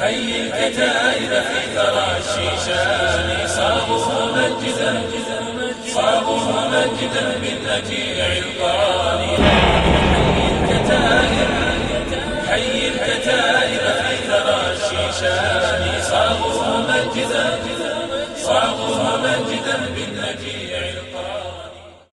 حي الكتائب في ثرى الشيشان صابوا مجدا صابوا مجدا بالنجيع القران حي الكتائب حي الكتائب في ثرى الشيشان صابوا مجدا صابوا مجدا بالنجيع